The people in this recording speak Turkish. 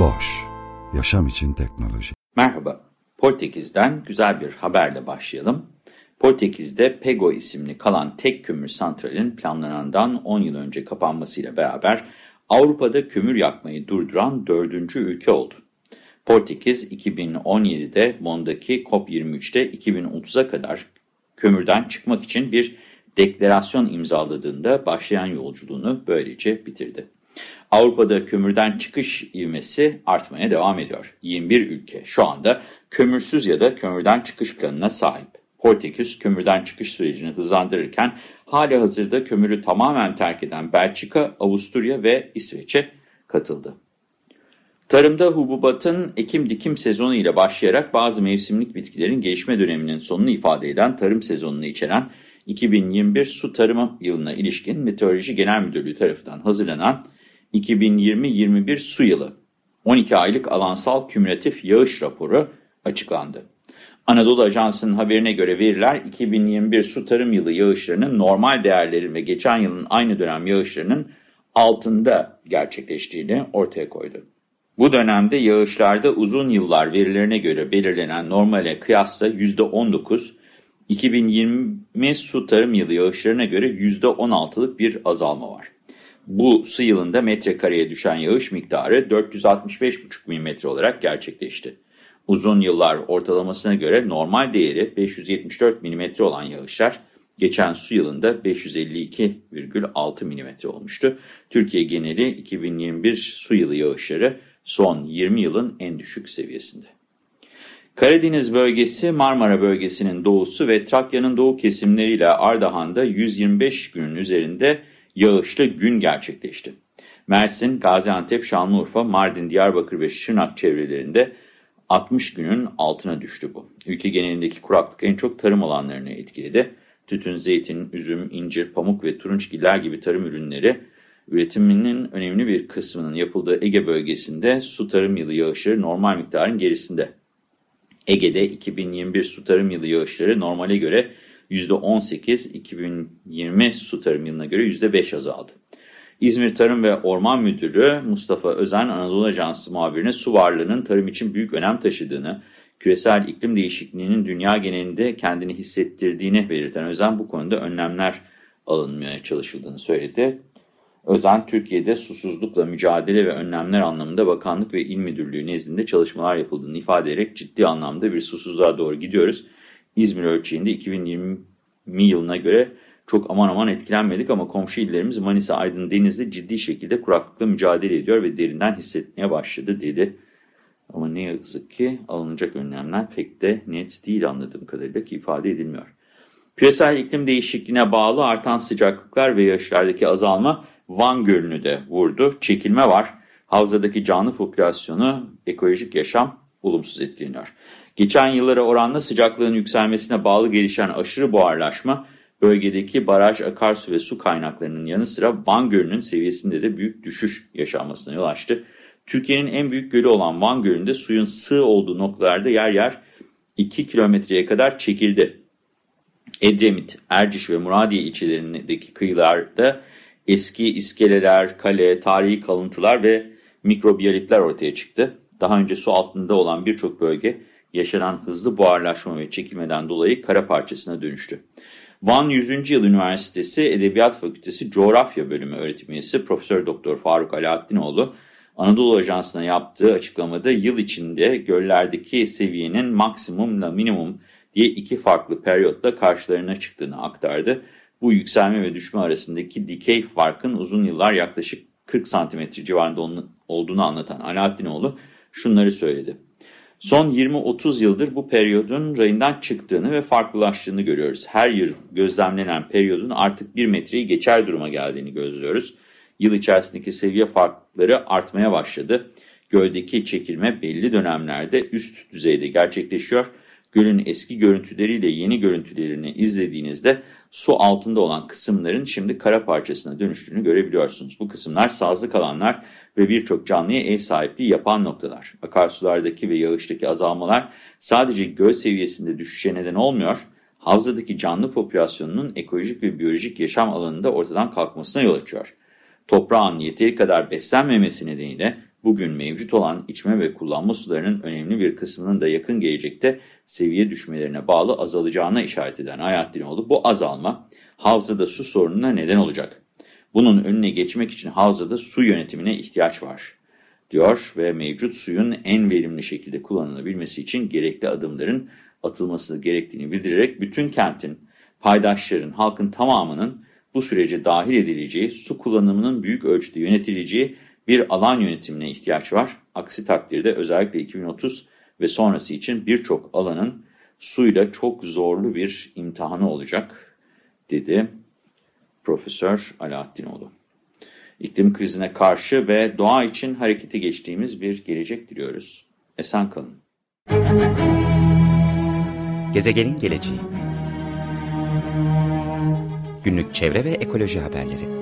Boş, yaşam için teknoloji. Merhaba, Portekiz'den güzel bir haberle başlayalım. Portekiz'de Pego isimli kalan tek kömür santralin planlanandan 10 yıl önce kapanmasıyla beraber Avrupa'da kömür yakmayı durduran dördüncü ülke oldu. Portekiz 2017'de Bond'daki COP23'te 2030'a kadar kömürden çıkmak için bir deklarasyon imzaladığında başlayan yolculuğunu böylece bitirdi. Avrupa'da kömürden çıkış ivmesi artmaya devam ediyor. 21 ülke şu anda kömürsüz ya da kömürden çıkış planına sahip. Portekiz kömürden çıkış sürecini hızlandırırken hali hazırda kömürü tamamen terk eden Belçika, Avusturya ve İsveç'e katıldı. Tarımda hububatın ekim-dikim sezonu ile başlayarak bazı mevsimlik bitkilerin gelişme döneminin sonunu ifade eden tarım sezonunu içeren 2021 su tarımı yılına ilişkin Meteoroloji Genel Müdürlüğü tarafından hazırlanan 2020-21 su yılı 12 aylık alansal kümülatif yağış raporu açıklandı. Anadolu Ajansı'nın haberine göre veriler 2021 su tarım yılı yağışlarının normal değerleri ve geçen yılın aynı dönem yağışlarının altında gerçekleştiğini ortaya koydu. Bu dönemde yağışlarda uzun yıllar verilerine göre belirlenen normale kıyasla %19, 2020 su tarım yılı yağışlarına göre %16'lık bir azalma var. Bu su yılında metrekareye düşen yağış miktarı 465,5 mm olarak gerçekleşti. Uzun yıllar ortalamasına göre normal değeri 574 mm olan yağışlar geçen su yılında 552,6 mm olmuştu. Türkiye geneli 2021 su yılı yağışları son 20 yılın en düşük seviyesinde. Karadeniz bölgesi Marmara bölgesinin doğusu ve Trakya'nın doğu kesimleriyle Ardahan'da 125 günün üzerinde yağışlı gün gerçekleşti. Mersin, Gaziantep, Şanlıurfa, Mardin, Diyarbakır ve Şırnak çevrelerinde 60 günün altına düştü bu. Ülke genelindeki kuraklık en çok tarım alanlarını etkiledi. Tütün, zeytin, üzüm, incir, pamuk ve turunçgiller gibi tarım ürünleri üretiminin önemli bir kısmının yapıldığı Ege bölgesinde su tarım yılı yağışları normal miktarın gerisinde. Ege'de 2021 su tarım yılı yağışları normale göre %18, 2020 su tarım yılına göre %5 azaldı. İzmir Tarım ve Orman Müdürü Mustafa Özen Anadolu Ajansı muhabirine su varlığının tarım için büyük önem taşıdığını, küresel iklim değişikliğinin dünya genelinde kendini hissettirdiğini belirten Özen bu konuda önlemler alınmaya çalışıldığını söyledi. Özen, Türkiye'de susuzlukla mücadele ve önlemler anlamında bakanlık ve il müdürlüğü nezdinde çalışmalar yapıldığını ifade ederek ciddi anlamda bir susuzluğa doğru gidiyoruz. İzmir ölçeğinde 2020 yılına göre çok aman aman etkilenmedik ama komşu illerimiz Manisa, Aydın, Denizli ciddi şekilde kuraklıkla mücadele ediyor ve derinden hissetmeye başladı dedi. Ama ne yazık ki alınacak önlemler pek de net değil anladığım kadarıyla ki ifade edilmiyor. Küresel iklim değişikliğine bağlı artan sıcaklıklar ve yağışlardaki azalma Van Gölü'nü de vurdu. Çekilme var. Havzadaki canlı popülasyonu, ekolojik yaşam olumsuz etkileniyor. Geçen yıllara oranla sıcaklığın yükselmesine bağlı gelişen aşırı buharlaşma, bölgedeki baraj, akarsu ve su kaynaklarının yanı sıra Van Gölü'nün seviyesinde de büyük düşüş yaşanmasına yol açtı. Türkiye'nin en büyük gölü olan Van Gölü'nde suyun sığ olduğu noktalarda yer yer 2 kilometreye kadar çekildi. Edremit, Erciş ve Muradiye ilçelerindeki kıyılarda eski iskeleler, kale, tarihi kalıntılar ve mikrobiyalitler ortaya çıktı. Daha önce su altında olan birçok bölge yaşanan hızlı buharlaşma ve çekilmeden dolayı kara parçasına dönüştü. Van 100. Yıl Üniversitesi Edebiyat Fakültesi Coğrafya Bölümü öğretim üyesi Profesör Doktor Faruk Alaaddinoğlu, Anadolu Ajansı'na yaptığı açıklamada yıl içinde göllerdeki seviyenin maksimumla minimum diye iki farklı periyotta karşılarına çıktığını aktardı. Bu yükselme ve düşme arasındaki dikey farkın uzun yıllar yaklaşık 40 cm civarında olduğunu anlatan Alaaddinoğlu şunları söyledi. Son 20-30 yıldır bu periyodun rayından çıktığını ve farklılaştığını görüyoruz. Her yıl gözlemlenen periyodun artık 1 metreyi geçer duruma geldiğini gözlüyoruz. Yıl içerisindeki seviye farkları artmaya başladı. Göldeki çekilme belli dönemlerde üst düzeyde gerçekleşiyor. Gölün eski görüntüleriyle yeni görüntülerini izlediğinizde su altında olan kısımların şimdi kara parçasına dönüştüğünü görebiliyorsunuz. Bu kısımlar sazlık alanlar ve birçok canlıya ev sahipliği yapan noktalar. Akarsulardaki ve yağıştaki azalmalar sadece göl seviyesinde düşüşe neden olmuyor, havzadaki canlı popülasyonunun ekolojik ve biyolojik yaşam alanında ortadan kalkmasına yol açıyor. Toprağın yeteri kadar beslenmemesi nedeniyle bugün mevcut olan içme ve kullanma sularının önemli bir kısmının da yakın gelecekte seviye düşmelerine bağlı azalacağına işaret eden Hayatdinoğlu bu azalma havzada su sorununa neden olacak. Bunun önüne geçmek için havzada su yönetimine ihtiyaç var diyor ve mevcut suyun en verimli şekilde kullanılabilmesi için gerekli adımların atılması gerektiğini bildirerek bütün kentin, paydaşların, halkın tamamının bu sürece dahil edileceği, su kullanımının büyük ölçüde yönetileceği bir alan yönetimine ihtiyaç var. Aksi takdirde özellikle 2030 ve sonrası için birçok alanın suyla çok zorlu bir imtihanı olacak, dedi Profesör Alaaddinoğlu. İklim krizine karşı ve doğa için harekete geçtiğimiz bir gelecek diliyoruz. Esen kalın. Gezegenin geleceği Günlük çevre ve ekoloji haberleri